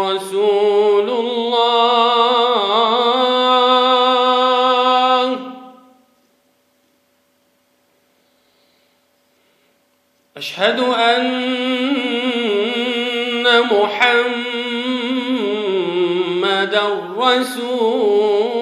رسول الله. أشهد أن محمدا رسول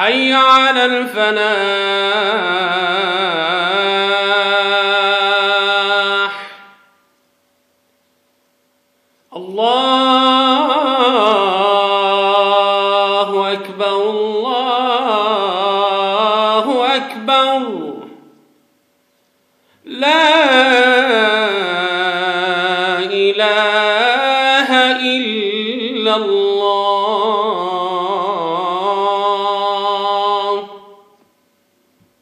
حي على الفلاح. الله أكبر الله أكبر. لا إله إلا الله.